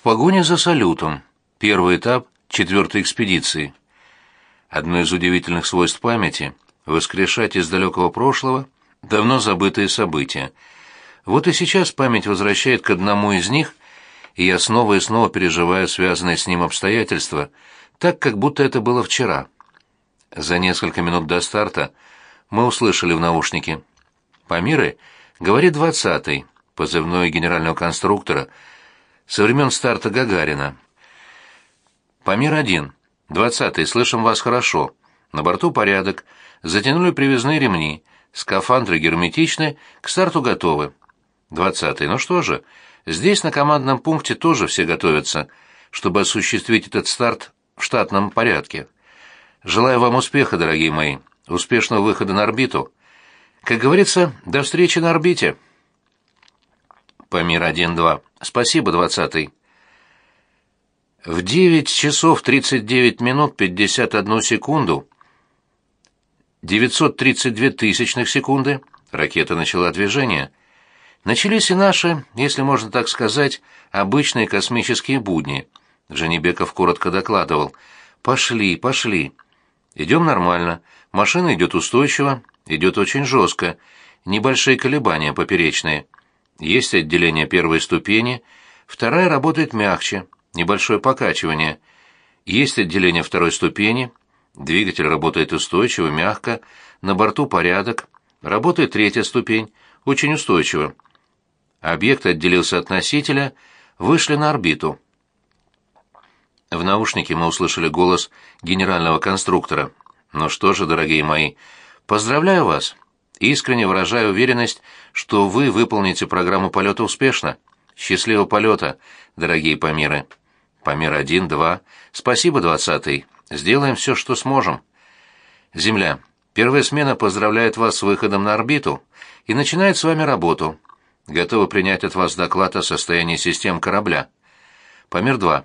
В погоне за салютом. Первый этап четвертой экспедиции. Одно из удивительных свойств памяти — воскрешать из далекого прошлого давно забытые события. Вот и сейчас память возвращает к одному из них, и я снова и снова переживаю связанные с ним обстоятельства, так, как будто это было вчера. За несколько минут до старта мы услышали в наушнике. «Памиры?» — говорит двадцатый, позывной генерального конструктора — со времен старта Гагарина. Памир-1. Двадцатый. Слышим вас хорошо. На борту порядок. Затянули привязные ремни. Скафандры герметичны, к старту готовы. Двадцатый. Ну что же, здесь на командном пункте тоже все готовятся, чтобы осуществить этот старт в штатном порядке. Желаю вам успеха, дорогие мои, успешного выхода на орбиту. Как говорится, до встречи на орбите. Памир 1-2. Спасибо, двадцатый. В 9 часов 39 минут 51 секунду 932 тысячных секунды ракета начала движение. Начались и наши, если можно так сказать, обычные космические будни. Женебеков коротко докладывал. «Пошли, пошли. Идем нормально. Машина идет устойчиво, идет очень жестко. Небольшие колебания поперечные». Есть отделение первой ступени, вторая работает мягче, небольшое покачивание. Есть отделение второй ступени, двигатель работает устойчиво, мягко, на борту порядок, работает третья ступень, очень устойчиво. Объект отделился от носителя, вышли на орбиту. В наушнике мы услышали голос генерального конструктора. «Ну что же, дорогие мои, поздравляю вас!» Искренне выражаю уверенность, что вы выполните программу полета успешно. Счастливого полета, дорогие Памиры. Памир один, два. Спасибо, двадцатый. Сделаем все, что сможем. Земля. Первая смена поздравляет вас с выходом на орбиту и начинает с вами работу. Готовы принять от вас доклад о состоянии систем корабля. Памир 2.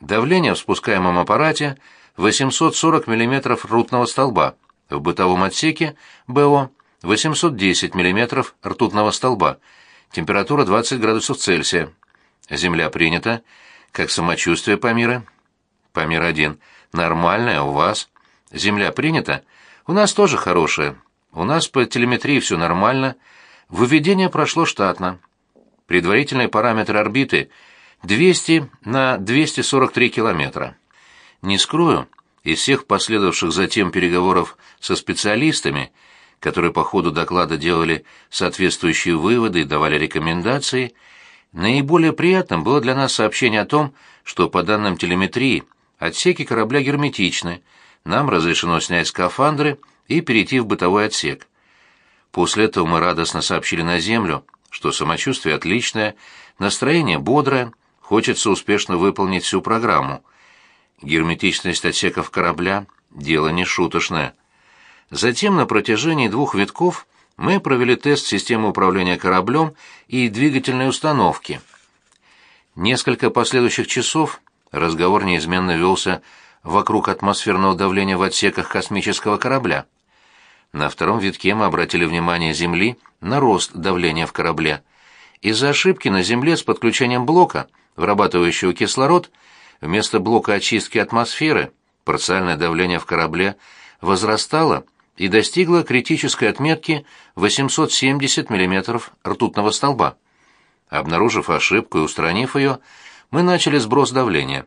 Давление в спускаемом аппарате 840 мм ртутного столба. В бытовом отсеке БО 810 мм ртутного столба. Температура 20 градусов Цельсия. Земля принята. Как самочувствие Памира? Памир 1. Нормальная у вас. Земля принята? У нас тоже хорошая. У нас по телеметрии все нормально. Выведение прошло штатно. Предварительные параметры орбиты 200 на 243 километра. Не скрою, из всех последовавших затем переговоров со специалистами – которые по ходу доклада делали соответствующие выводы и давали рекомендации, наиболее приятным было для нас сообщение о том, что по данным телеметрии отсеки корабля герметичны, нам разрешено снять скафандры и перейти в бытовой отсек. После этого мы радостно сообщили на Землю, что самочувствие отличное, настроение бодрое, хочется успешно выполнить всю программу. Герметичность отсеков корабля – дело не шуточное. Затем на протяжении двух витков мы провели тест системы управления кораблем и двигательной установки. Несколько последующих часов разговор неизменно велся вокруг атмосферного давления в отсеках космического корабля. На втором витке мы обратили внимание Земли на рост давления в корабле. Из-за ошибки на Земле с подключением блока, вырабатывающего кислород, вместо блока очистки атмосферы парциальное давление в корабле возрастало и достигла критической отметки 870 мм ртутного столба. Обнаружив ошибку и устранив ее, мы начали сброс давления.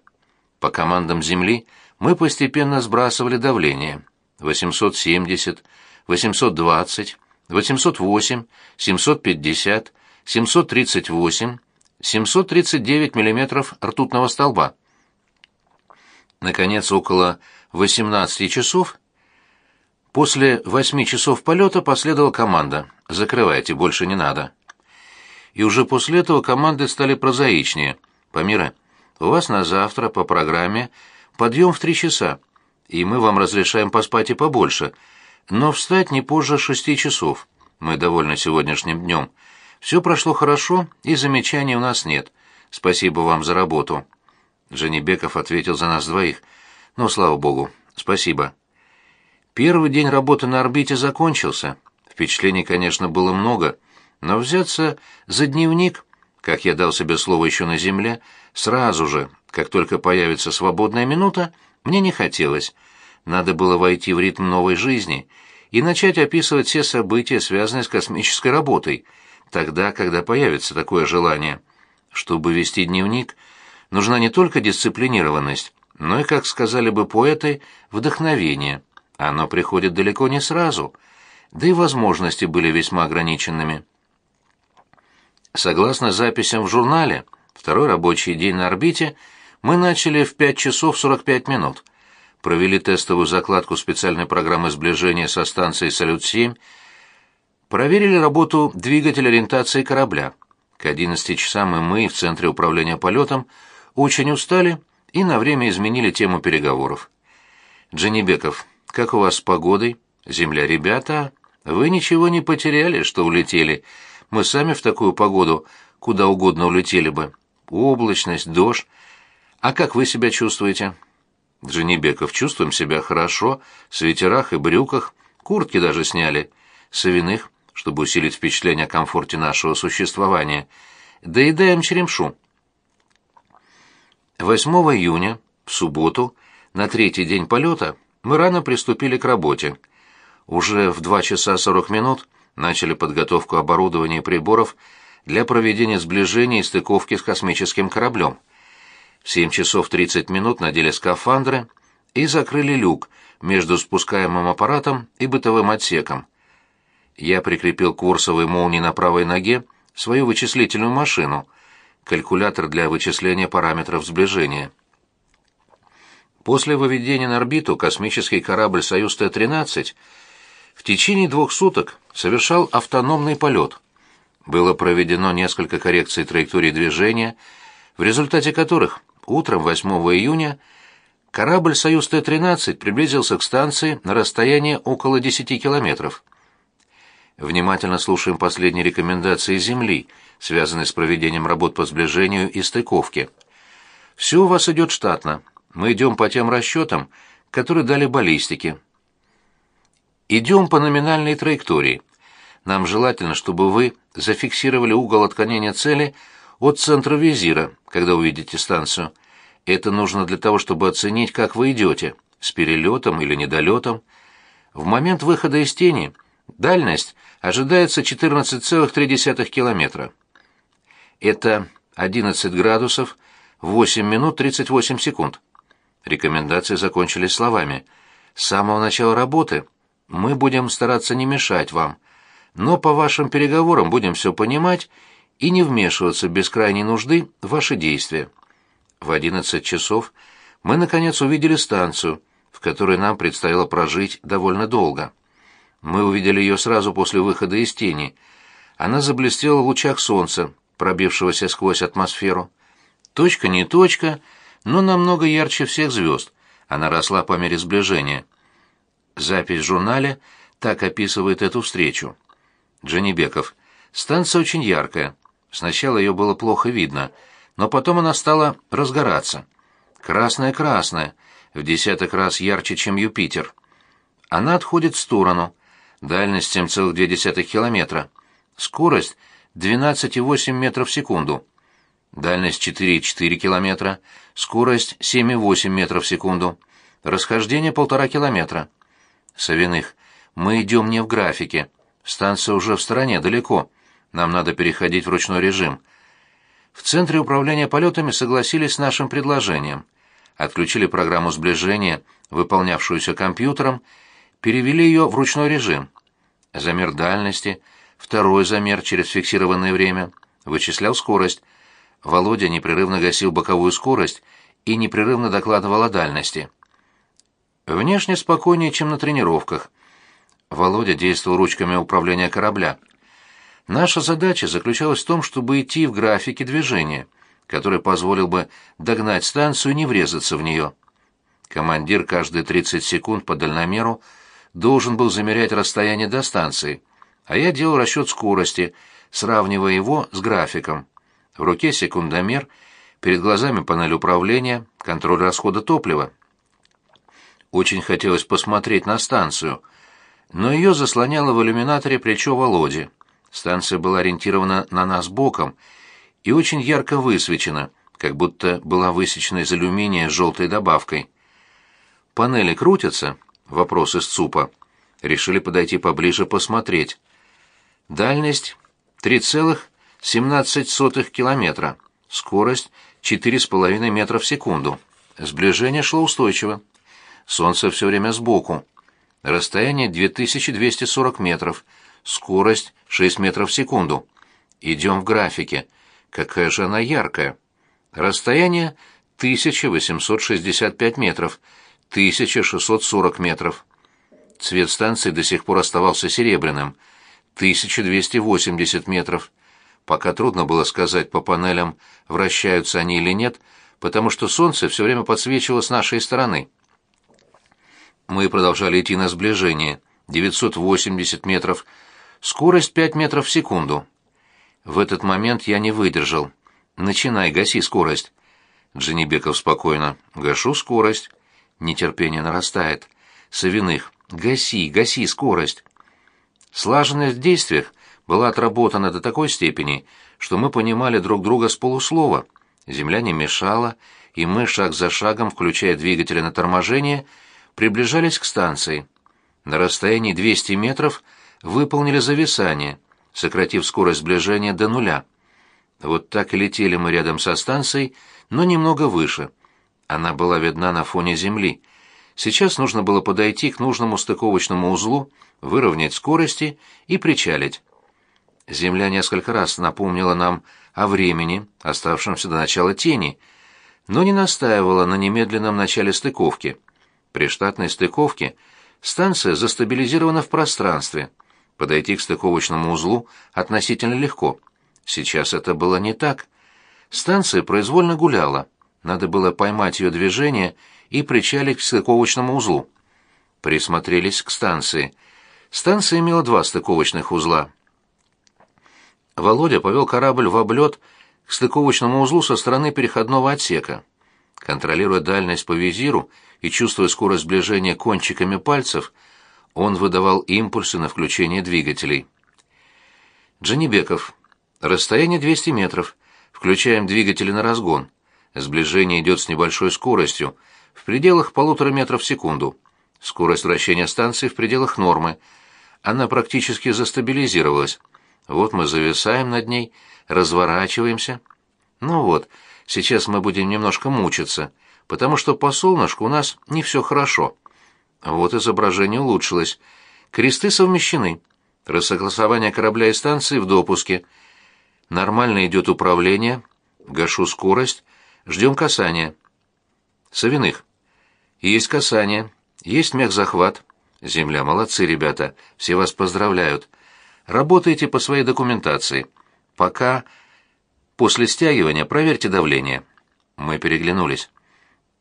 По командам Земли мы постепенно сбрасывали давление 870, 820, 808, 750, 738, 739 мм ртутного столба. Наконец, около 18 часов После восьми часов полета последовала команда «Закрывайте, больше не надо». И уже после этого команды стали прозаичнее. «Памира, у вас на завтра по программе подъем в три часа, и мы вам разрешаем поспать и побольше, но встать не позже шести часов. Мы довольны сегодняшним днем. Все прошло хорошо, и замечаний у нас нет. Спасибо вам за работу». Женебеков ответил за нас двоих. «Ну, слава богу, спасибо». Первый день работы на орбите закончился. Впечатлений, конечно, было много, но взяться за дневник, как я дал себе слово еще на земле, сразу же, как только появится свободная минута, мне не хотелось. Надо было войти в ритм новой жизни и начать описывать все события, связанные с космической работой, тогда, когда появится такое желание. Чтобы вести дневник, нужна не только дисциплинированность, но и, как сказали бы поэты, вдохновение. Оно приходит далеко не сразу, да и возможности были весьма ограниченными. Согласно записям в журнале, второй рабочий день на орбите мы начали в 5 часов 45 минут. Провели тестовую закладку специальной программы сближения со станцией «Салют-7», проверили работу двигателя ориентации корабля. К 11 часам и мы в Центре управления полетом очень устали и на время изменили тему переговоров. «Дженебеков, как у вас с погодой? Земля, ребята, вы ничего не потеряли, что улетели?» Мы сами в такую погоду куда угодно улетели бы. Облачность, дождь. А как вы себя чувствуете? Дженебеков, чувствуем себя хорошо, в свитерах и брюках, куртки даже сняли, совиных, чтобы усилить впечатление о комфорте нашего существования. Доедаем черемшу. 8 июня, в субботу, на третий день полета, мы рано приступили к работе. Уже в 2 часа 40 минут начали подготовку оборудования и приборов для проведения сближения и стыковки с космическим кораблем. В 7 часов 30 минут надели скафандры и закрыли люк между спускаемым аппаратом и бытовым отсеком. Я прикрепил к курсовой молнии на правой ноге свою вычислительную машину, калькулятор для вычисления параметров сближения. После выведения на орбиту космический корабль «Союз Т-13» в течение двух суток совершал автономный полет. Было проведено несколько коррекций траектории движения, в результате которых утром 8 июня корабль «Союз Т-13» приблизился к станции на расстояние около 10 километров. Внимательно слушаем последние рекомендации Земли, связанные с проведением работ по сближению и стыковке. Все у вас идет штатно. Мы идем по тем расчетам, которые дали баллистики. Идем по номинальной траектории. Нам желательно, чтобы вы зафиксировали угол отклонения цели от центра визира, когда увидите станцию. Это нужно для того, чтобы оценить, как вы идете, с перелетом или недолетом. В момент выхода из тени дальность ожидается 14,3 километра. Это 11 градусов 8 минут 38 секунд. Рекомендации закончились словами. С самого начала работы мы будем стараться не мешать вам, но по вашим переговорам будем все понимать и не вмешиваться без крайней нужды в ваши действия. В одиннадцать часов мы, наконец, увидели станцию, в которой нам предстояло прожить довольно долго. Мы увидели ее сразу после выхода из тени. Она заблестела в лучах солнца, пробившегося сквозь атмосферу. Точка не точка, но намного ярче всех звезд. Она росла по мере сближения. Запись в журнале так описывает эту встречу. Джанибеков. Станция очень яркая. Сначала ее было плохо видно, но потом она стала разгораться. Красная-красная, в десяток раз ярче, чем Юпитер. Она отходит в сторону. Дальность 7,2 километра. Скорость 12,8 метров в секунду. Дальность 4,4 километра. Скорость 7,8 метров в секунду. Расхождение полтора километра. Савиных. Мы идем не в графике. Станция уже в стороне, далеко. Нам надо переходить в ручной режим. В Центре управления полетами согласились с нашим предложением. Отключили программу сближения, выполнявшуюся компьютером, перевели ее в ручной режим. Замер дальности, второй замер через фиксированное время, вычислял скорость. Володя непрерывно гасил боковую скорость и непрерывно докладывал о дальности. Внешне спокойнее, чем на тренировках. Володя действовал ручками управления корабля. Наша задача заключалась в том, чтобы идти в графике движения, который позволил бы догнать станцию и не врезаться в нее. Командир каждые 30 секунд по дальномеру должен был замерять расстояние до станции, а я делал расчет скорости, сравнивая его с графиком. В руке секундомер, перед глазами панель управления, контроль расхода топлива. Очень хотелось посмотреть на станцию, но ее заслоняло в иллюминаторе плечо Володи. Станция была ориентирована на нас боком, и очень ярко высвечена, как будто была высечена из алюминия с желтой добавкой. «Панели крутятся?» — вопрос из ЦУПа. Решили подойти поближе посмотреть. Дальность 3,17 километра. Скорость 4,5 метра в секунду. Сближение шло устойчиво. Солнце все время сбоку. Расстояние 2240 метров. Скорость 6 метров в секунду. Идем в графике. Какая же она яркая. Расстояние 1865 метров. 1640 метров. Цвет станции до сих пор оставался серебряным. 1280 метров. Пока трудно было сказать по панелям, вращаются они или нет, потому что солнце все время подсвечивало с нашей стороны. Мы продолжали идти на сближение. 980 метров. Скорость 5 метров в секунду. В этот момент я не выдержал. «Начинай, гаси скорость». Дженебеков спокойно. «Гашу скорость». Нетерпение нарастает. Савиных. «Гаси, гаси скорость». Слаженность в действиях была отработана до такой степени, что мы понимали друг друга с полуслова. Земля не мешала, и мы, шаг за шагом, включая двигатели на торможение, приближались к станции. На расстоянии 200 метров выполнили зависание, сократив скорость сближения до нуля. Вот так и летели мы рядом со станцией, но немного выше. Она была видна на фоне земли — Сейчас нужно было подойти к нужному стыковочному узлу, выровнять скорости и причалить. Земля несколько раз напомнила нам о времени, оставшемся до начала тени, но не настаивала на немедленном начале стыковки. При штатной стыковке станция застабилизирована в пространстве. Подойти к стыковочному узлу относительно легко. Сейчас это было не так. Станция произвольно гуляла. Надо было поймать ее движение и причалить к стыковочному узлу. Присмотрелись к станции. Станция имела два стыковочных узла. Володя повел корабль в облет к стыковочному узлу со стороны переходного отсека. Контролируя дальность по визиру и чувствуя скорость сближения кончиками пальцев, он выдавал импульсы на включение двигателей. Джанибеков. Расстояние 200 метров. Включаем двигатели на разгон. Сближение идет с небольшой скоростью, в пределах полутора метров в секунду. Скорость вращения станции в пределах нормы. Она практически застабилизировалась. Вот мы зависаем над ней, разворачиваемся. Ну вот, сейчас мы будем немножко мучиться, потому что по солнышку у нас не все хорошо. Вот изображение улучшилось. Кресты совмещены. Рассогласование корабля и станции в допуске. Нормально идет управление. Гашу скорость. Ждем касания. Савиных. Есть касание, есть мехзахват. Земля, молодцы, ребята, все вас поздравляют. Работайте по своей документации. Пока после стягивания проверьте давление. Мы переглянулись.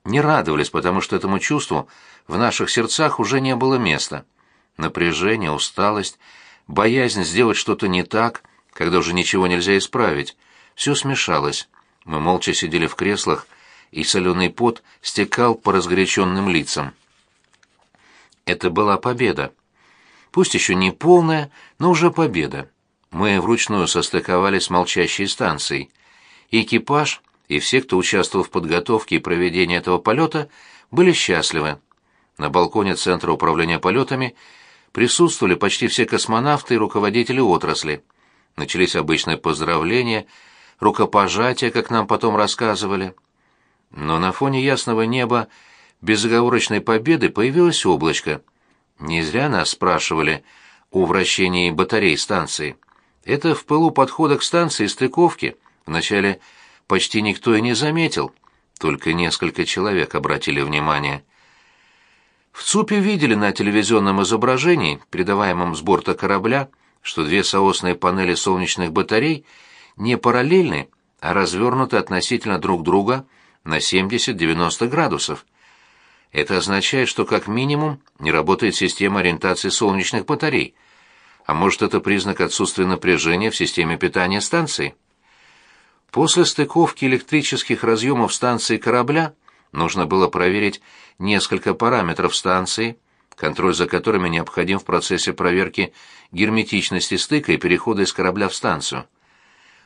Не радовались, потому что этому чувству в наших сердцах уже не было места. Напряжение, усталость, боязнь сделать что-то не так, когда уже ничего нельзя исправить. Все смешалось. Мы молча сидели в креслах, и соленый пот стекал по разгоряченным лицам. Это была победа. Пусть еще не полная, но уже победа. Мы вручную состыковались с молчащей станцией. экипаж и все, кто участвовал в подготовке и проведении этого полета, были счастливы. На балконе Центра управления полетами присутствовали почти все космонавты и руководители отрасли. Начались обычные поздравления, рукопожатия, как нам потом рассказывали. Но на фоне ясного неба безоговорочной победы появилось облачко. Не зря нас спрашивали о вращении батарей станции. Это в пылу подхода к станции стыковки вначале почти никто и не заметил, только несколько человек обратили внимание. В ЦУПе видели на телевизионном изображении, передаваемом с борта корабля, что две соосные панели солнечных батарей не параллельны, а развернуты относительно друг друга на 70-90 градусов. Это означает, что как минимум не работает система ориентации солнечных батарей. А может, это признак отсутствия напряжения в системе питания станции? После стыковки электрических разъемов станции корабля нужно было проверить несколько параметров станции, контроль за которыми необходим в процессе проверки герметичности стыка и перехода из корабля в станцию.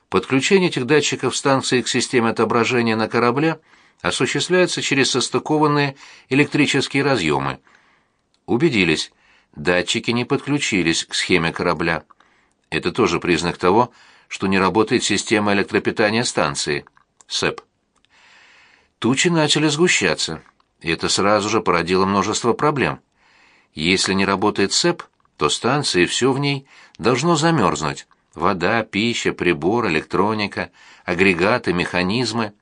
Подключение этих датчиков станции к системе отображения на корабле осуществляется через состыкованные электрические разъемы. Убедились, датчики не подключились к схеме корабля. Это тоже признак того, что не работает система электропитания станции. СЭП. Тучи начали сгущаться, и это сразу же породило множество проблем. Если не работает СЭП, то станция и все в ней должно замерзнуть. Вода, пища, прибор, электроника, агрегаты, механизмы.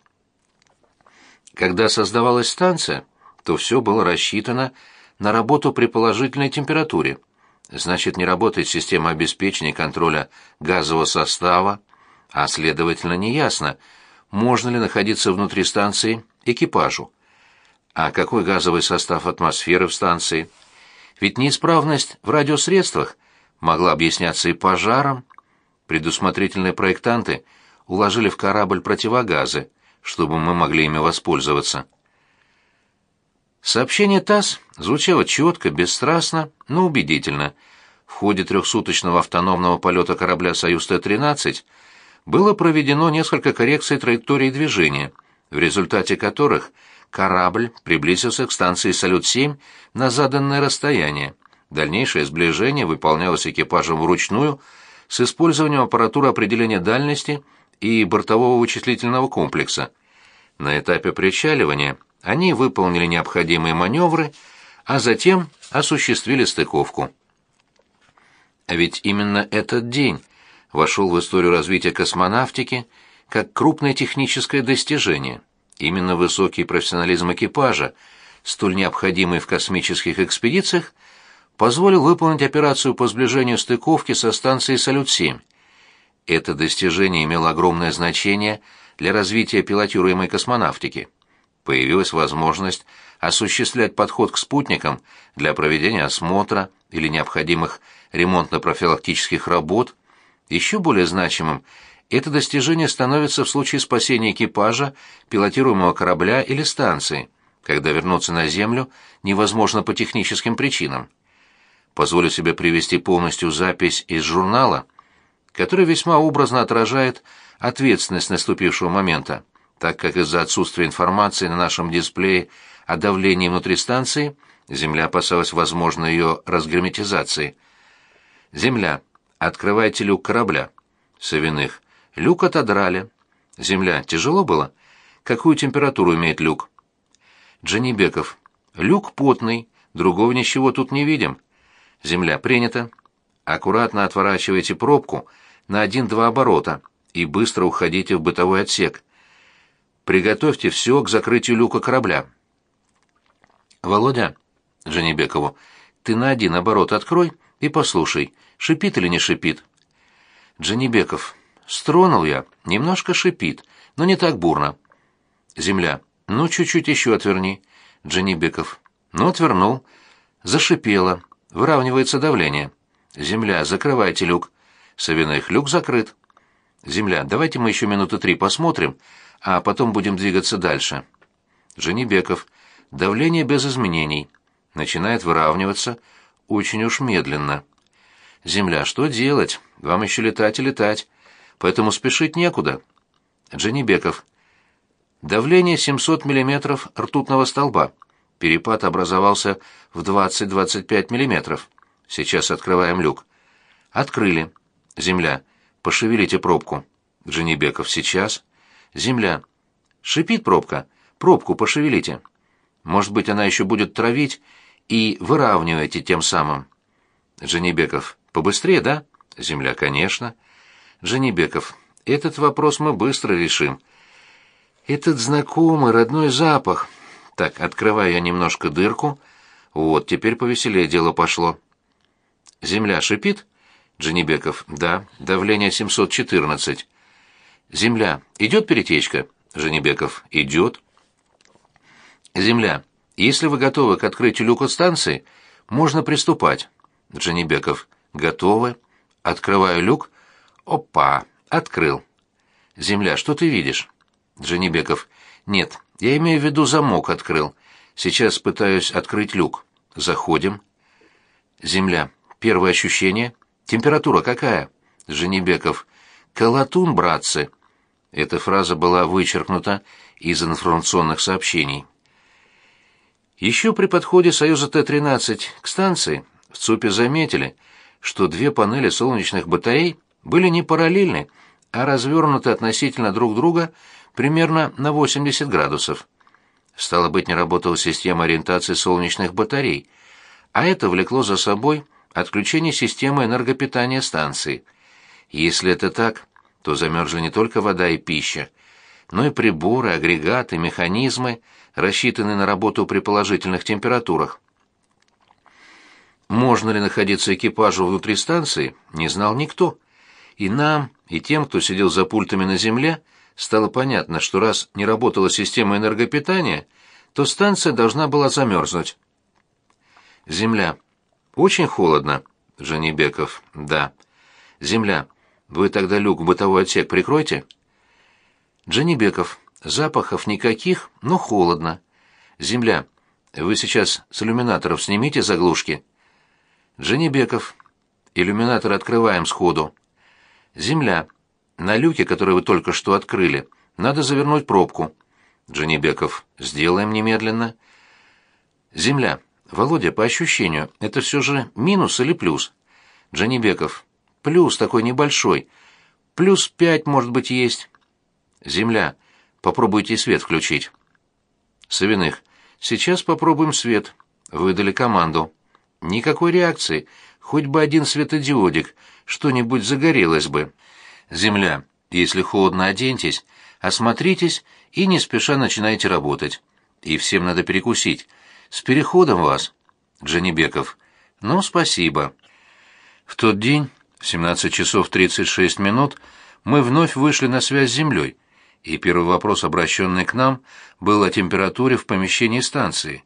Когда создавалась станция, то все было рассчитано на работу при положительной температуре. Значит, не работает система обеспечения контроля газового состава, а, следовательно, неясно, можно ли находиться внутри станции экипажу. А какой газовый состав атмосферы в станции? Ведь неисправность в радиосредствах могла объясняться и пожаром. Предусмотрительные проектанты уложили в корабль противогазы, чтобы мы могли ими воспользоваться. Сообщение ТАСС звучало четко, бесстрастно, но убедительно. В ходе трехсуточного автономного полета корабля «Союз Т-13» было проведено несколько коррекций траектории движения, в результате которых корабль приблизился к станции «Салют-7» на заданное расстояние. Дальнейшее сближение выполнялось экипажем вручную с использованием аппаратуры определения дальности и бортового вычислительного комплекса. На этапе причаливания они выполнили необходимые маневры, а затем осуществили стыковку. А ведь именно этот день вошел в историю развития космонавтики как крупное техническое достижение. Именно высокий профессионализм экипажа, столь необходимый в космических экспедициях, позволил выполнить операцию по сближению стыковки со станцией «Салют-7». Это достижение имело огромное значение для развития пилотируемой космонавтики появилась возможность осуществлять подход к спутникам для проведения осмотра или необходимых ремонтно-профилактических работ. Еще более значимым это достижение становится в случае спасения экипажа, пилотируемого корабля или станции, когда вернуться на Землю невозможно по техническим причинам. Позволю себе привести полностью запись из журнала, который весьма образно отражает ответственность наступившего момента так как из-за отсутствия информации на нашем дисплее о давлении внутри станции Земля опасалась возможной ее разгерметизации. Земля. Открывайте люк корабля. Савиных. Люк отодрали. Земля. Тяжело было? Какую температуру имеет люк? Джанибеков. Люк потный. Другого ничего тут не видим. Земля. Принято. Аккуратно отворачивайте пробку на один-два оборота и быстро уходите в бытовой отсек. Приготовьте все к закрытию люка корабля. Володя, Женебекову, ты на один оборот открой и послушай, шипит или не шипит. Джанибеков, стронул я, немножко шипит, но не так бурно. Земля, ну чуть-чуть еще отверни. Джанибеков, ну отвернул. Зашипело, выравнивается давление. Земля, закрывайте люк. Савиных, люк закрыт. Земля, давайте мы еще минуты три посмотрим, а потом будем двигаться дальше. Женебеков. Давление без изменений. Начинает выравниваться очень уж медленно. Земля, что делать? Вам еще летать и летать. Поэтому спешить некуда. Дженебеков. Давление 700 мм ртутного столба. Перепад образовался в 20-25 мм. Сейчас открываем люк. Открыли. Земля. Пошевелите пробку. Дженебеков. Сейчас. Земля. Шипит пробка. Пробку пошевелите. Может быть, она еще будет травить и выравниваете тем самым. Женебеков. Побыстрее, да? Земля, конечно. Женебеков. Этот вопрос мы быстро решим. Этот знакомый родной запах. Так, открываю я немножко дырку. Вот, теперь повеселее дело пошло. Земля шипит? Дженебеков. Да, давление 714. Земля. Идет перетечка? Женебеков. Идет. Земля. Если вы готовы к открытию люка станции, можно приступать. Женебеков. Готовы. Открываю люк. Опа. Открыл. Земля. Что ты видишь? Женебеков. Нет, я имею в виду замок открыл. Сейчас пытаюсь открыть люк. Заходим. Земля. Первое ощущение. Температура какая? Женебеков. «Колотун, братцы!» Эта фраза была вычеркнута из информационных сообщений. Еще при подходе Союза Т-13 к станции в ЦУПе заметили, что две панели солнечных батарей были не параллельны, а развернуты относительно друг друга примерно на 80 градусов. Стало быть, не работала система ориентации солнечных батарей, а это влекло за собой отключение системы энергопитания станции. Если это так, то замерзли не только вода и пища, но и приборы, агрегаты, механизмы, рассчитанные на работу при положительных температурах. Можно ли находиться экипажу внутри станции, не знал никто. И нам, и тем, кто сидел за пультами на земле, стало понятно, что раз не работала система энергопитания, то станция должна была замерзнуть. Земля. Очень холодно. Женибеков. Да. Земля. Вы тогда люк в бытовой отсек прикройте. Джанибеков. Запахов никаких, но холодно. Земля. Вы сейчас с иллюминаторов снимите заглушки. Джанибеков. Иллюминатор открываем сходу. Земля. На люке, который вы только что открыли, надо завернуть пробку. Джанибеков. Сделаем немедленно. Земля. Володя, по ощущению, это все же минус или плюс? Джанибеков. Плюс такой небольшой. Плюс пять, может быть, есть. Земля. Попробуйте свет включить. Савиных. Сейчас попробуем свет. Выдали команду. Никакой реакции. Хоть бы один светодиодик. Что-нибудь загорелось бы. Земля. Если холодно, оденьтесь, осмотритесь и не спеша начинайте работать. И всем надо перекусить. С переходом вас. Джанибеков. Ну, спасибо. В тот день, в 17 часов 36 минут, мы вновь вышли на связь с Землей, и первый вопрос, обращенный к нам, был о температуре в помещении станции.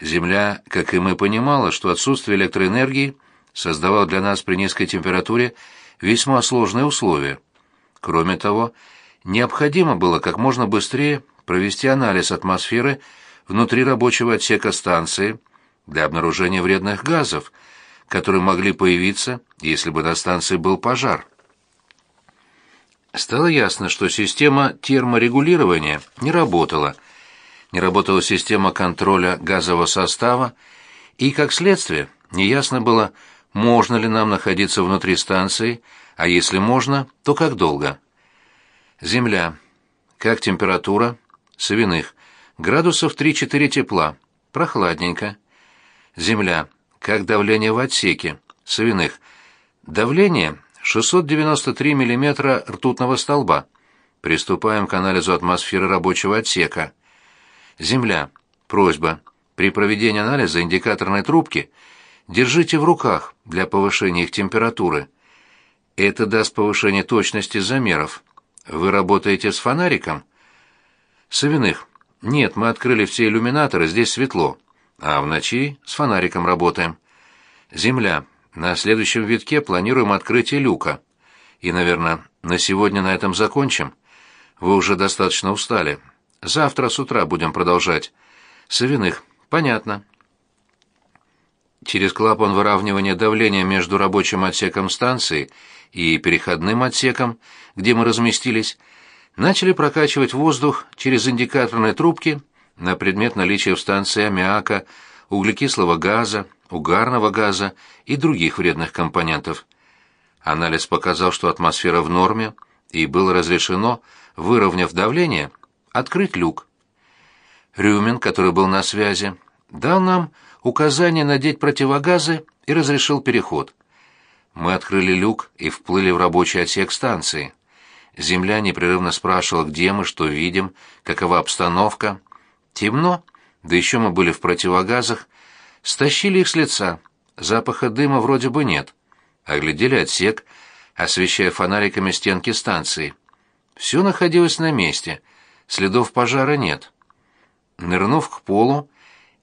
Земля, как и мы, понимала, что отсутствие электроэнергии создавало для нас при низкой температуре весьма сложные условия. Кроме того, необходимо было как можно быстрее провести анализ атмосферы внутри рабочего отсека станции для обнаружения вредных газов, которые могли появиться, если бы на станции был пожар. Стало ясно, что система терморегулирования не работала. Не работала система контроля газового состава, и, как следствие, неясно было, можно ли нам находиться внутри станции, а если можно, то как долго. Земля. Как температура? Савиных. Градусов 3-4 тепла. Прохладненько. Земля. Как давление в отсеке? Савиных. Давление 693 мм ртутного столба. Приступаем к анализу атмосферы рабочего отсека. Земля. Просьба. При проведении анализа индикаторной трубки держите в руках для повышения их температуры. Это даст повышение точности замеров. Вы работаете с фонариком? Савиных. Нет, мы открыли все иллюминаторы, здесь светло. А в ночи с фонариком работаем. Земля. На следующем витке планируем открытие люка. И, наверное, на сегодня на этом закончим. Вы уже достаточно устали. Завтра с утра будем продолжать. Савиных. Понятно. Через клапан выравнивания давления между рабочим отсеком станции и переходным отсеком, где мы разместились, начали прокачивать воздух через индикаторные трубки на предмет наличия в станции аммиака, углекислого газа, угарного газа и других вредных компонентов. Анализ показал, что атмосфера в норме, и было разрешено, выровняв давление, открыть люк. Рюмин, который был на связи, дал нам указание надеть противогазы и разрешил переход. Мы открыли люк и вплыли в рабочий отсек станции. Земля непрерывно спрашивала, где мы, что видим, какова обстановка. Темно, да еще мы были в противогазах, стащили их с лица. Запаха дыма вроде бы нет. Оглядели отсек, освещая фонариками стенки станции. Все находилось на месте, следов пожара нет. Нырнув к полу,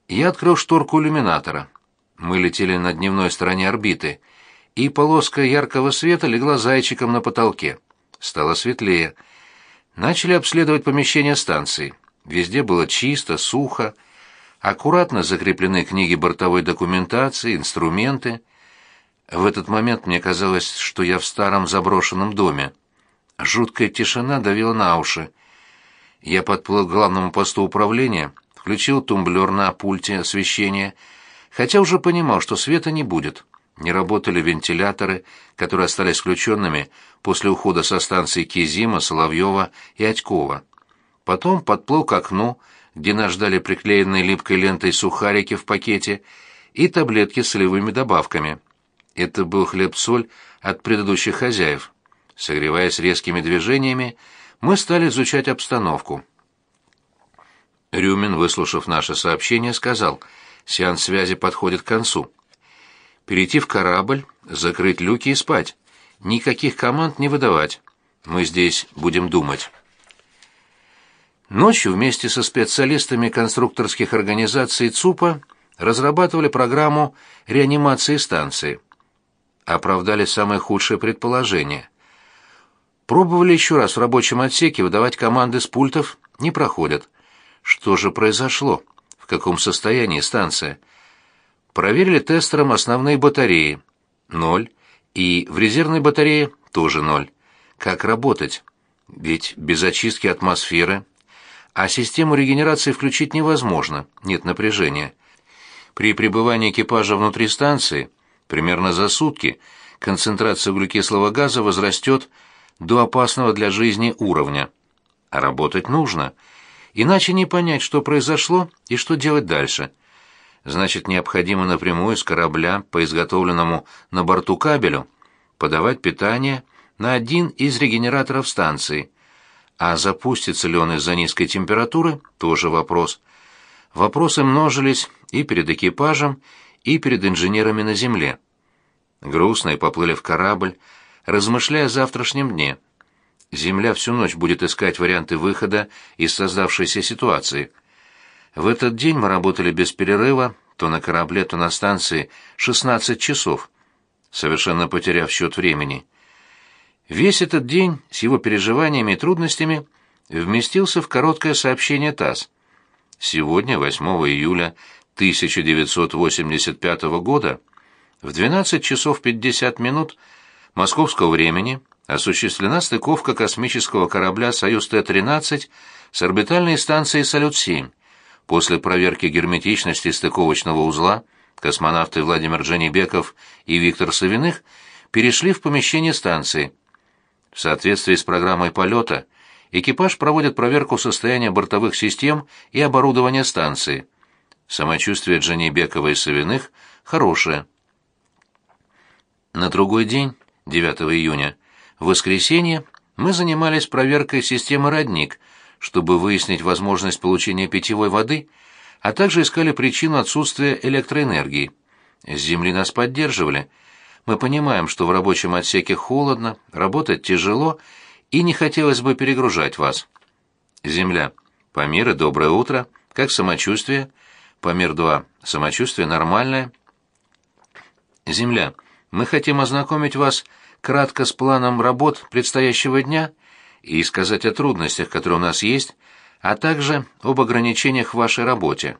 я открыл шторку иллюминатора. Мы летели на дневной стороне орбиты, и полоска яркого света легла зайчиком на потолке. Стало светлее. Начали обследовать помещение станции. Везде было чисто, сухо. Аккуратно закреплены книги бортовой документации, инструменты. В этот момент мне казалось, что я в старом заброшенном доме. Жуткая тишина давила на уши. Я подплыл к главному посту управления, включил тумблер на пульте освещения, хотя уже понимал, что света не будет. Не работали вентиляторы, которые остались включенными после ухода со станций Кизима, Соловьева и Атькова. Потом подплыл к окну, где нас ждали приклеенные липкой лентой сухарики в пакете и таблетки с солевыми добавками. Это был хлеб-соль от предыдущих хозяев. Согреваясь резкими движениями, мы стали изучать обстановку. Рюмин, выслушав наше сообщение, сказал, сеанс связи подходит к концу. Перейти в корабль, закрыть люки и спать. Никаких команд не выдавать. Мы здесь будем думать. Ночью вместе со специалистами конструкторских организаций ЦУПа разрабатывали программу реанимации станции. Оправдали самые худшие предположения. Пробовали еще раз в рабочем отсеке выдавать команды с пультов, не проходят. Что же произошло? В каком состоянии станция? Проверили тестером основные батареи. Ноль. И в резервной батарее тоже ноль. Как работать? Ведь без очистки атмосферы. А систему регенерации включить невозможно, нет напряжения. При пребывании экипажа внутри станции, примерно за сутки, концентрация углекислого газа возрастет до опасного для жизни уровня. А работать нужно, иначе не понять, что произошло и что делать дальше. Значит, необходимо напрямую с корабля по изготовленному на борту кабелю подавать питание на один из регенераторов станции. А запустится ли он из-за низкой температуры, тоже вопрос. Вопросы множились и перед экипажем, и перед инженерами на земле. Грустные поплыли в корабль, размышляя о завтрашнем дне. Земля всю ночь будет искать варианты выхода из создавшейся ситуации. В этот день мы работали без перерыва, то на корабле, то на станции, 16 часов, совершенно потеряв счет времени. Весь этот день с его переживаниями и трудностями вместился в короткое сообщение ТАСС. Сегодня, 8 июля 1985 года, в 12 часов 50 минут московского времени осуществлена стыковка космического корабля «Союз Т-13» с орбитальной станцией «Салют-7». После проверки герметичности стыковочного узла космонавты Владимир Джанибеков и Виктор Савиных перешли в помещение станции. В соответствии с программой полета экипаж проводит проверку состояния бортовых систем и оборудования станции. Самочувствие Джанибекова и Савиных хорошее. На другой день 9 июня, в воскресенье, мы занимались проверкой системы «Родник», чтобы выяснить возможность получения питьевой воды, а также искали причину отсутствия электроэнергии. С земли нас поддерживали. Мы понимаем, что в рабочем отсеке холодно, работать тяжело, и не хотелось бы перегружать вас. Земля. Памир и доброе утро. Как самочувствие? Памир 2. Самочувствие нормальное. Земля. Мы хотим ознакомить вас кратко с планом работ предстоящего дня и сказать о трудностях, которые у нас есть, а также об ограничениях в вашей работе.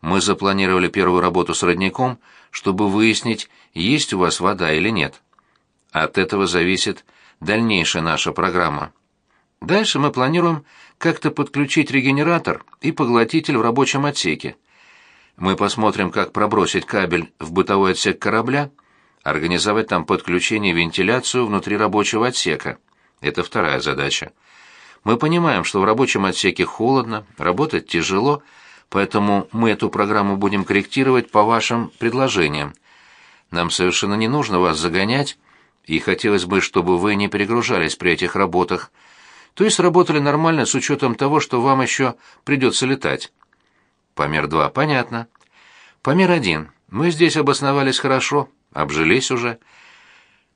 Мы запланировали первую работу с родником, чтобы выяснить, есть у вас вода или нет. От этого зависит дальнейшая наша программа. Дальше мы планируем как-то подключить регенератор и поглотитель в рабочем отсеке. Мы посмотрим, как пробросить кабель в бытовой отсек корабля организовать там подключение и вентиляцию внутри рабочего отсека. Это вторая задача. Мы понимаем, что в рабочем отсеке холодно, работать тяжело, поэтому мы эту программу будем корректировать по вашим предложениям. Нам совершенно не нужно вас загонять, и хотелось бы, чтобы вы не перегружались при этих работах, то есть работали нормально с учетом того, что вам еще придется летать. Помер 2, понятно. Помер 1. Мы здесь обосновались хорошо, Обжились уже.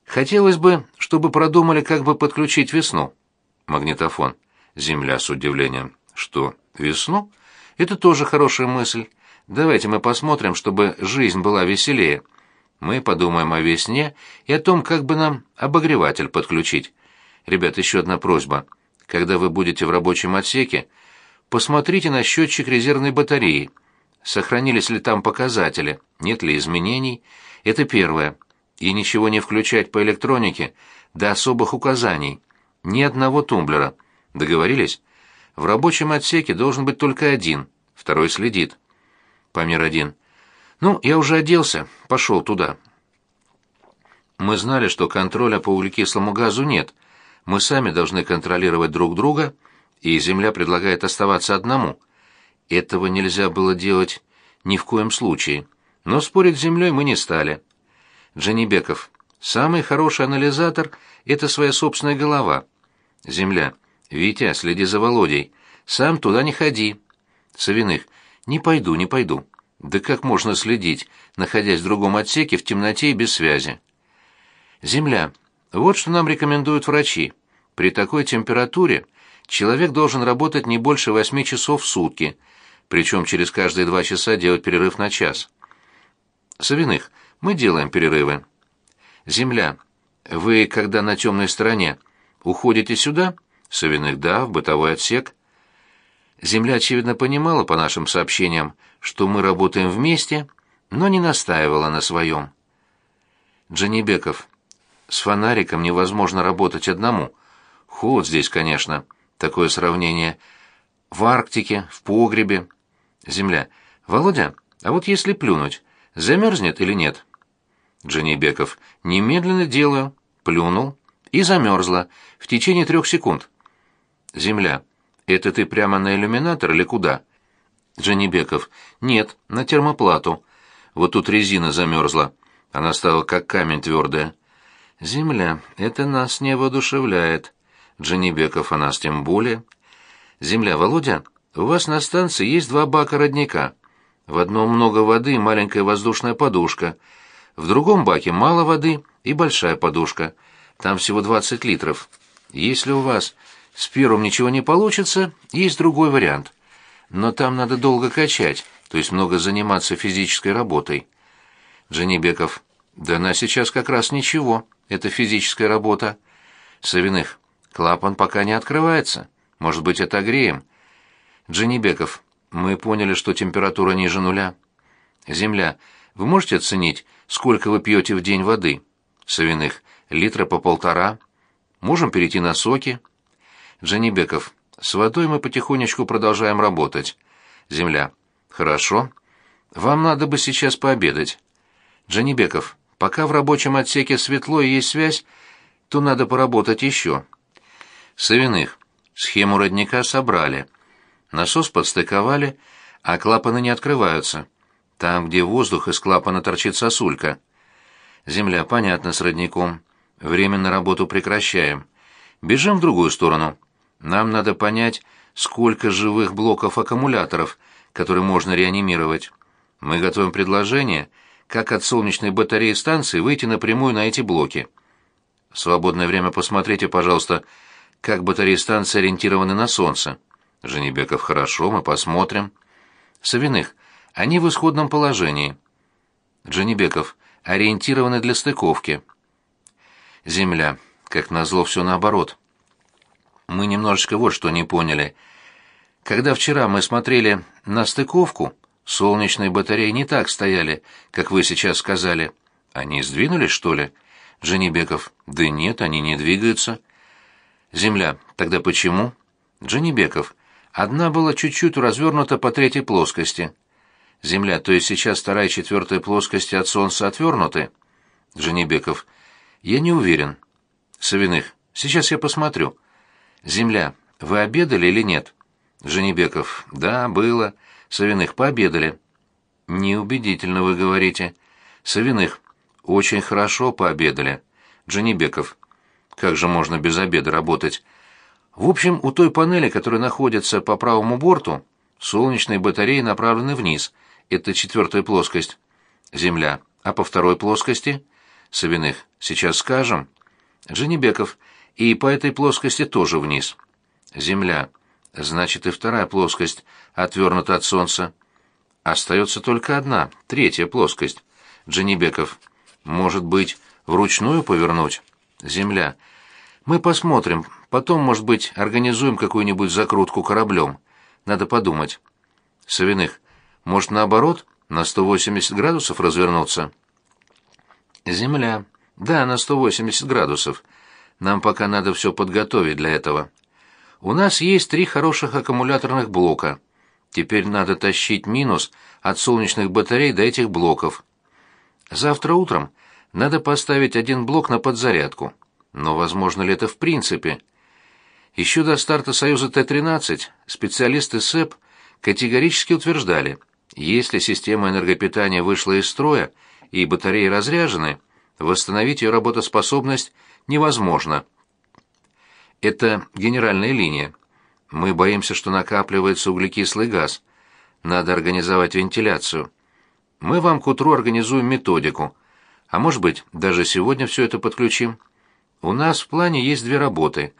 Хотелось бы, чтобы продумали, как бы подключить весну. Магнитофон. Земля с удивлением. Что, весну? Это тоже хорошая мысль. Давайте мы посмотрим, чтобы жизнь была веселее. Мы подумаем о весне и о том, как бы нам обогреватель подключить. Ребят, еще одна просьба. Когда вы будете в рабочем отсеке, посмотрите на счетчик резервной батареи. Сохранились ли там показатели, нет ли изменений, это первое. И ничего не включать по электронике до особых указаний. Ни одного тумблера. Договорились? В рабочем отсеке должен быть только один, второй следит. Памир один. Ну, я уже оделся, пошел туда. Мы знали, что контроля по углекислому газу нет. Мы сами должны контролировать друг друга, и Земля предлагает оставаться одному. Этого нельзя было делать ни в коем случае. Но спорить с Землей мы не стали. Дженнибеков. Самый хороший анализатор — это своя собственная голова. Земля. Витя, следи за Володей. Сам туда не ходи. Савиных. Не пойду, не пойду. Да как можно следить, находясь в другом отсеке в темноте и без связи? Земля. Вот что нам рекомендуют врачи. При такой температуре человек должен работать не больше восьми часов в сутки, причем через каждые два часа делать перерыв на час. Савиных. Мы делаем перерывы. Земля. Вы, когда на темной стороне, уходите сюда? Савиных. Да, в бытовой отсек. Земля, очевидно, понимала по нашим сообщениям, что мы работаем вместе, но не настаивала на своем. Джанибеков. С фонариком невозможно работать одному. Холод здесь, конечно. Такое сравнение. В Арктике, в погребе. Земля. Володя, а вот если плюнуть, замерзнет или нет? Джанибеков. Немедленно делаю. Плюнул. И замерзла. В течение трех секунд. Земля. Это ты прямо на иллюминатор или куда? Джанибеков. Нет, на термоплату. Вот тут резина замерзла. Она стала как камень твердая. Земля, это нас не воодушевляет. Джанибеков, а нас тем более. Земля, Володя, у вас на станции есть два бака родника. В одном много воды и маленькая воздушная подушка. В другом баке мало воды и большая подушка. Там всего 20 литров. Если у вас с первым ничего не получится, есть другой вариант. Но там надо долго качать, то есть много заниматься физической работой. Джанибеков. Да она сейчас как раз ничего. Это физическая работа. Савиных. Клапан пока не открывается. Может быть, отогреем. Джанибеков. Мы поняли, что температура ниже нуля. Земля. Вы можете оценить, сколько вы пьете в день воды? Савиных. Литра по полтора. Можем перейти на соки. Джанибеков. С водой мы потихонечку продолжаем работать. Земля. Хорошо. Вам надо бы сейчас пообедать. Джанибеков. Пока в рабочем отсеке светло и есть связь, то надо поработать еще. Савиных. Схему родника собрали. Насос подстыковали, а клапаны не открываются. Там, где воздух из клапана торчит сосулька. Земля, понятно, с родником. Временно работу прекращаем. Бежим в другую сторону. Нам надо понять, сколько живых блоков аккумуляторов, которые можно реанимировать. Мы готовим предложение, как от солнечной батареи станции выйти напрямую на эти блоки. В свободное время посмотрите, пожалуйста, как батареи станции ориентированы на солнце. Женебеков, хорошо, мы посмотрим. Савиных, они в исходном положении. Джанибеков, ориентированы для стыковки. Земля, как назло, все наоборот. Мы немножечко вот что не поняли. Когда вчера мы смотрели на стыковку, солнечные батареи не так стояли, как вы сейчас сказали. Они сдвинулись, что ли? Дженнибеков. Да нет, они не двигаются. Земля. Тогда почему? Дженнибеков. Одна была чуть-чуть развернута по третьей плоскости. Земля, то есть сейчас вторая и четвертая плоскости от Солнца отвернуты? Дженнибеков. Я не уверен. Савиных. Сейчас я посмотрю. Земля, вы обедали или нет? Женебеков. Да, было. Савиных пообедали. Неубедительно вы говорите. Савиных. Очень хорошо пообедали. Джанибеков. Как же можно без обеда работать? В общем, у той панели, которая находится по правому борту, солнечные батареи направлены вниз. Это четвертая плоскость. Земля. А по второй плоскости? Савиных. Сейчас скажем. Джанибеков и по этой плоскости тоже вниз. Земля. Значит, и вторая плоскость отвернута от Солнца. Остается только одна, третья плоскость. Дженебеков. Может быть, вручную повернуть? Земля. Мы посмотрим. Потом, может быть, организуем какую-нибудь закрутку кораблем. Надо подумать. Савиных. Может, наоборот, на 180 градусов развернуться? Земля. Да, на 180 градусов. нам пока надо все подготовить для этого. У нас есть три хороших аккумуляторных блока. Теперь надо тащить минус от солнечных батарей до этих блоков. Завтра утром надо поставить один блок на подзарядку. Но возможно ли это в принципе? Еще до старта Союза Т-13 специалисты СЭП категорически утверждали, если система энергопитания вышла из строя и батареи разряжены, восстановить ее работоспособность невозможно. Это генеральная линия. Мы боимся, что накапливается углекислый газ. Надо организовать вентиляцию. Мы вам к утру организуем методику. А может быть, даже сегодня все это подключим. У нас в плане есть две работы.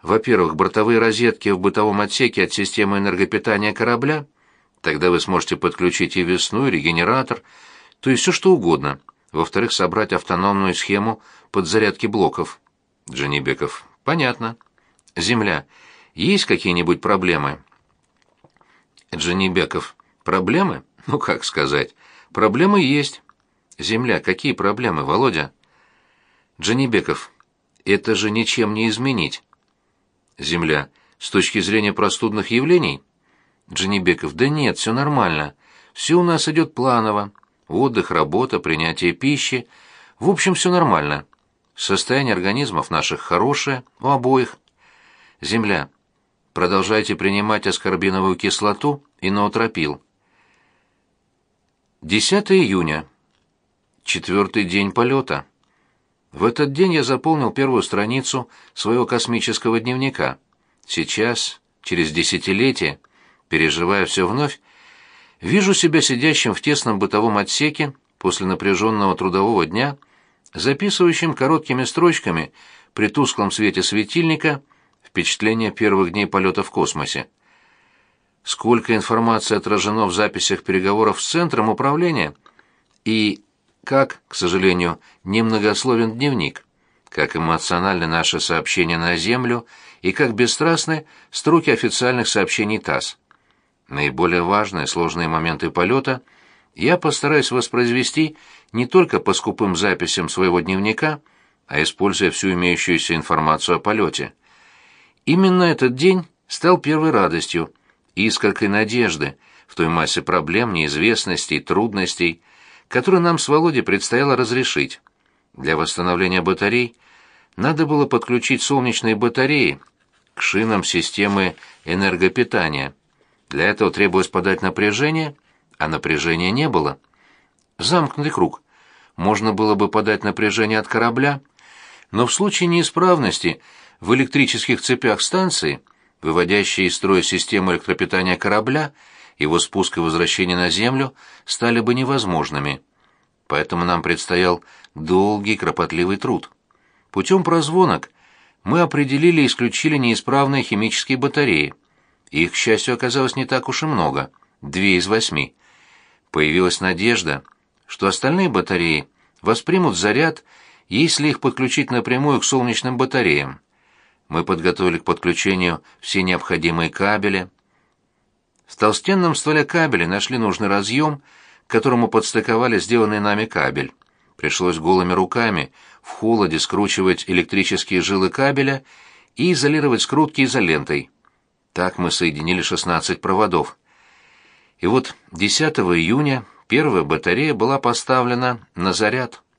Во-первых, бортовые розетки в бытовом отсеке от системы энергопитания корабля. Тогда вы сможете подключить и весну, и регенератор, то есть все что угодно. Во-вторых, собрать автономную схему подзарядки блоков. Джанибеков. Понятно. Земля. Есть какие-нибудь проблемы? Джанибеков. Проблемы? Ну, как сказать. Проблемы есть. Земля. Какие проблемы, Володя? Джанибеков. Это же ничем не изменить. Земля. С точки зрения простудных явлений? Джанибеков. Да нет, все нормально. Все у нас идет планово. Отдых, работа, принятие пищи. В общем, все нормально. Состояние организмов наших хорошее, у обоих. Земля. Продолжайте принимать аскорбиновую кислоту и ноотропил. 10 июня. Четвертый день полета. В этот день я заполнил первую страницу своего космического дневника. Сейчас, через десятилетие, переживая все вновь, Вижу себя сидящим в тесном бытовом отсеке после напряженного трудового дня, записывающим короткими строчками при тусклом свете светильника впечатления первых дней полета в космосе. Сколько информации отражено в записях переговоров с Центром управления и как, к сожалению, немногословен дневник, как эмоциональны наши сообщения на Землю и как бесстрастны строки официальных сообщений ТАСС. Наиболее важные сложные моменты полета я постараюсь воспроизвести не только по скупым записям своего дневника, а используя всю имеющуюся информацию о полете. Именно этот день стал первой радостью, искоркой надежды в той массе проблем, неизвестностей, трудностей, которые нам с Володей предстояло разрешить. Для восстановления батарей надо было подключить солнечные батареи к шинам системы энергопитания. Для этого требовалось подать напряжение, а напряжения не было. Замкнутый круг. Можно было бы подать напряжение от корабля, но в случае неисправности в электрических цепях станции, выводящие из строя систему электропитания корабля, его спуск и возвращение на Землю стали бы невозможными. Поэтому нам предстоял долгий кропотливый труд. Путем прозвонок мы определили и исключили неисправные химические батареи – их, к счастью, оказалось не так уж и много, две из восьми. Появилась надежда, что остальные батареи воспримут заряд, если их подключить напрямую к солнечным батареям. Мы подготовили к подключению все необходимые кабели. В толстенном стволе кабеля нашли нужный разъем, к которому подстыковали сделанный нами кабель. Пришлось голыми руками в холоде скручивать электрические жилы кабеля и изолировать скрутки изолентой. Так мы соединили 16 проводов. И вот 10 июня первая батарея была поставлена на заряд.